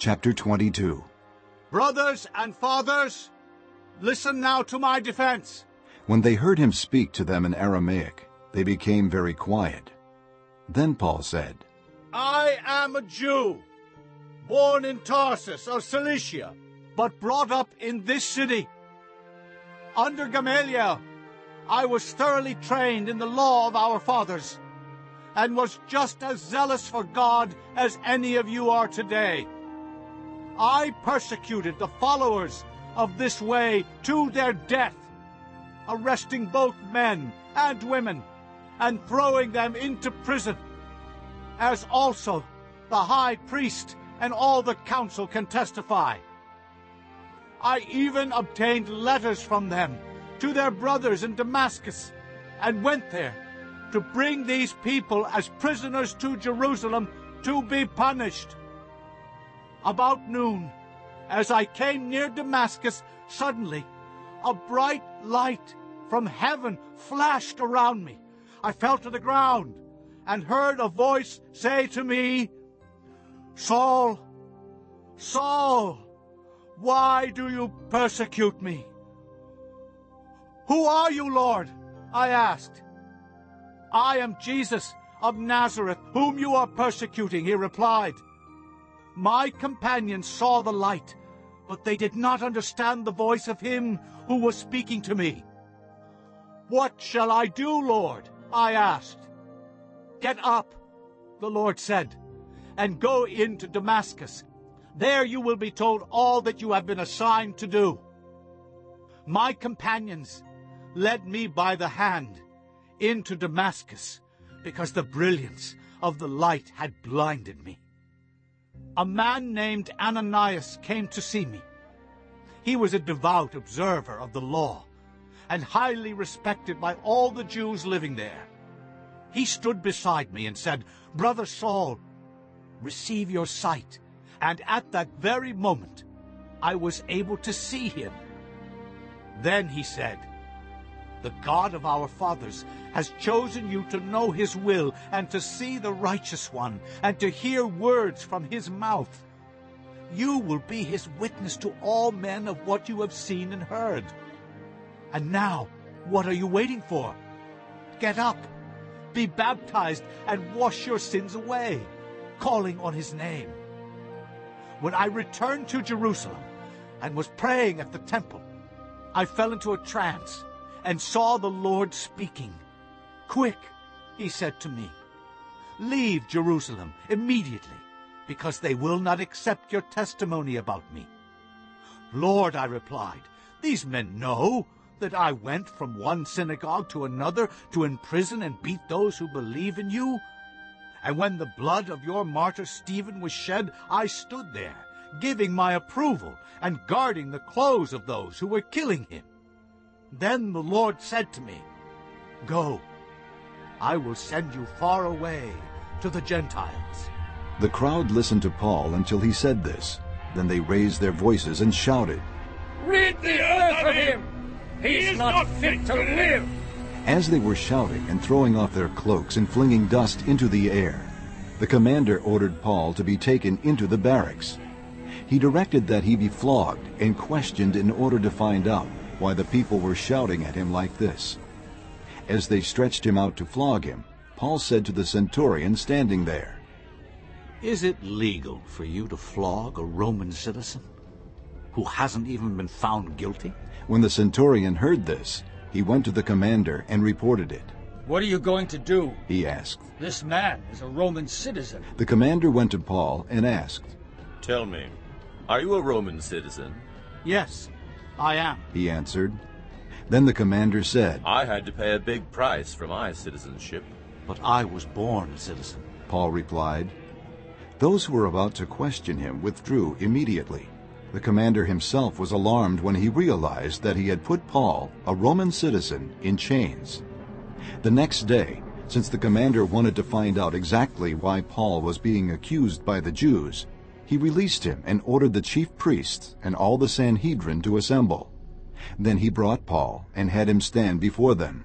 Chapter 22 Brothers and fathers, listen now to my defense. When they heard him speak to them in Aramaic, they became very quiet. Then Paul said, I am a Jew, born in Tarsus of Cilicia, but brought up in this city. Under Gamaliel, I was thoroughly trained in the law of our fathers, and was just as zealous for God as any of you are today. I persecuted the followers of this way to their death, arresting both men and women, and throwing them into prison, as also the high priest and all the council can testify. I even obtained letters from them to their brothers in Damascus, and went there to bring these people as prisoners to Jerusalem to be punished. About noon, as I came near Damascus, suddenly a bright light from heaven flashed around me. I fell to the ground and heard a voice say to me, Saul, Saul, why do you persecute me? Who are you, Lord? I asked. I am Jesus of Nazareth, whom you are persecuting, he replied. My companions saw the light, but they did not understand the voice of him who was speaking to me. What shall I do, Lord? I asked. Get up, the Lord said, and go into Damascus. There you will be told all that you have been assigned to do. My companions led me by the hand into Damascus because the brilliance of the light had blinded me. A man named Ananias came to see me. He was a devout observer of the law and highly respected by all the Jews living there. He stood beside me and said, Brother Saul, receive your sight. And at that very moment, I was able to see him. Then he said, The God of our fathers has chosen you to know his will and to see the righteous one and to hear words from his mouth. You will be his witness to all men of what you have seen and heard. And now, what are you waiting for? Get up, be baptized, and wash your sins away, calling on his name. When I returned to Jerusalem and was praying at the temple, I fell into a trance and saw the Lord speaking. Quick, he said to me, leave Jerusalem immediately, because they will not accept your testimony about me. Lord, I replied, these men know that I went from one synagogue to another to imprison and beat those who believe in you. And when the blood of your martyr Stephen was shed, I stood there, giving my approval and guarding the clothes of those who were killing him. Then the Lord said to me, Go, I will send you far away to the Gentiles. The crowd listened to Paul until he said this. Then they raised their voices and shouted, Rid the earth of him! He is not fit to live! As they were shouting and throwing off their cloaks and flinging dust into the air, the commander ordered Paul to be taken into the barracks. He directed that he be flogged and questioned in order to find out why the people were shouting at him like this. As they stretched him out to flog him, Paul said to the centurion standing there, Is it legal for you to flog a Roman citizen who hasn't even been found guilty? When the centurion heard this, he went to the commander and reported it. What are you going to do? He asked. This man is a Roman citizen. The commander went to Paul and asked. Tell me, are you a Roman citizen? Yes, I am. He answered. Then the commander said, I had to pay a big price for my citizenship. But I was born a citizen. Paul replied. Those who were about to question him withdrew immediately. The commander himself was alarmed when he realized that he had put Paul, a Roman citizen, in chains. The next day, since the commander wanted to find out exactly why Paul was being accused by the Jews, he released him and ordered the chief priests and all the Sanhedrin to assemble. Then he brought Paul and had him stand before them.